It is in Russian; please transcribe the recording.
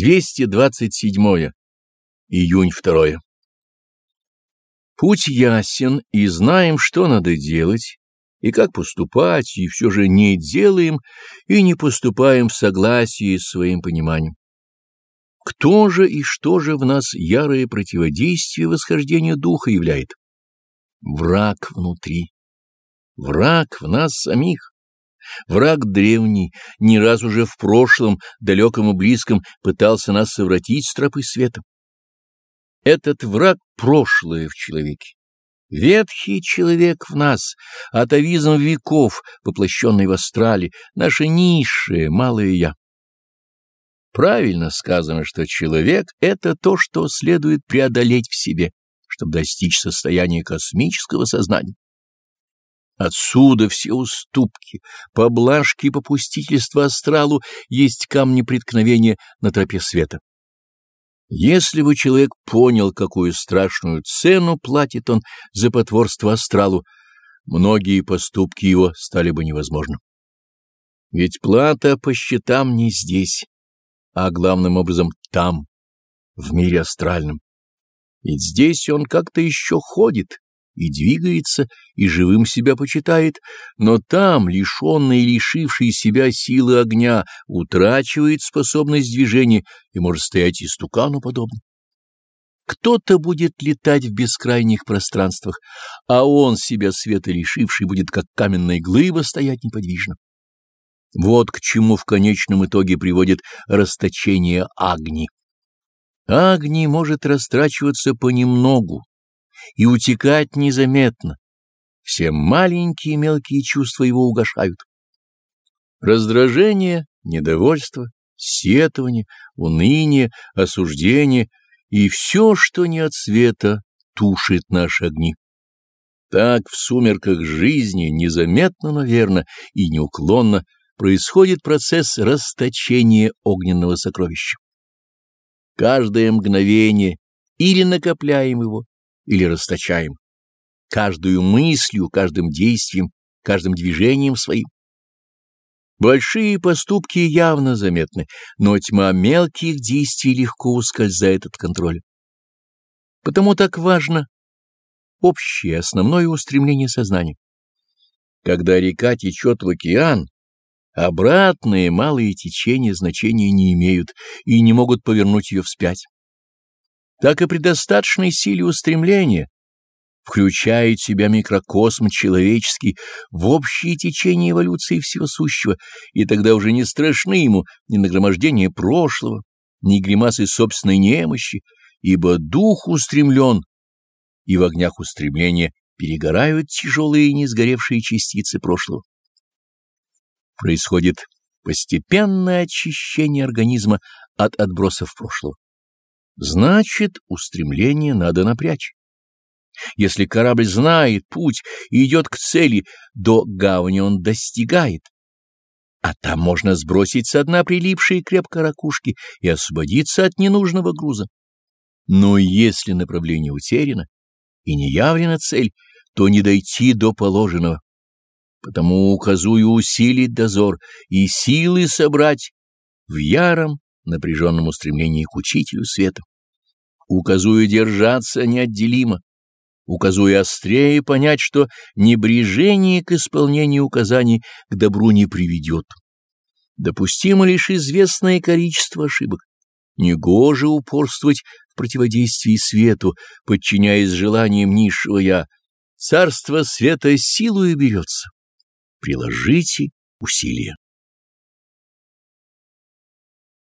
227. Июнь 2. Путь ясен, и знаем, что надо делать, и как поступать, и все же не делаем и не поступаем в согласии с своим пониманием. Кто же и что же в нас ярое противодействие восхождению духа являет? Враг внутри. Враг в нас самих. Враг древний, не раз уже в прошлом, далеком и близком, пытался нас совратить с тропы света. Этот враг — прошлое в человеке. Ветхий человек в нас, атовизм веков, воплощенный в астрале, наше низшее, малое «я». Правильно сказано, что человек — это то, что следует преодолеть в себе, чтобы достичь состояния космического сознания. Отсюда все уступки, поблажки и попустительства астралу есть камни преткновения на тропе света. Если бы человек понял, какую страшную цену платит он за потворство астралу, многие поступки его стали бы невозможны. Ведь плата по счетам не здесь, а главным образом там, в мире астральном. Ведь здесь он как-то еще ходит, и двигается, и живым себя почитает, но там, лишенный и лишивший себя силы огня, утрачивает способность движения и может стоять истукану подобно. Кто-то будет летать в бескрайних пространствах, а он, себя света лишивший, будет как каменная глыба стоять неподвижно. Вот к чему в конечном итоге приводит расточение агни. Агни может растрачиваться понемногу, и утекать незаметно. Все маленькие и мелкие чувства его угошают. Раздражение, недовольство, сетование, уныние, осуждение и все, что не от света, тушит наши огни. Так в сумерках жизни незаметно, но верно и неуклонно происходит процесс расточения огненного сокровища. Каждое мгновение или накопляем его, или расточаем, каждую мыслью, каждым действием, каждым движением своим. Большие поступки явно заметны, но тьма мелких действий легко ускользает от контроля. Потому так важно общее, основное устремление сознания. Когда река течет в океан, обратные малые течения значения не имеют и не могут повернуть ее вспять так и при достаточной силе устремления включает в себя микрокосм человеческий в общее течение эволюции всего сущего, и тогда уже не страшны ему ни нагромождение прошлого, ни гримасы собственной немощи, ибо дух устремлен, и в огнях устремления перегорают тяжелые несгоревшие частицы прошлого. Происходит постепенное очищение организма от отбросов прошлого. Значит, устремление надо напрячь. Если корабль знает путь и идет к цели, до гавани он достигает. А там можно сбросить со дна прилипшие крепко ракушки и освободиться от ненужного груза. Но если направление утеряно и не явлена цель, то не дойти до положенного. Потому указую усилить дозор и силы собрать в яром напряженном устремлении к учителю света. Указую держаться неотделимо, указую острее понять, что небрежение к исполнению указаний к добру не приведет. Допустимо лишь известное количество ошибок. Негоже упорствовать в противодействии свету, подчиняясь желаниям низшего «я». Царство света силою берется. Приложите усилия.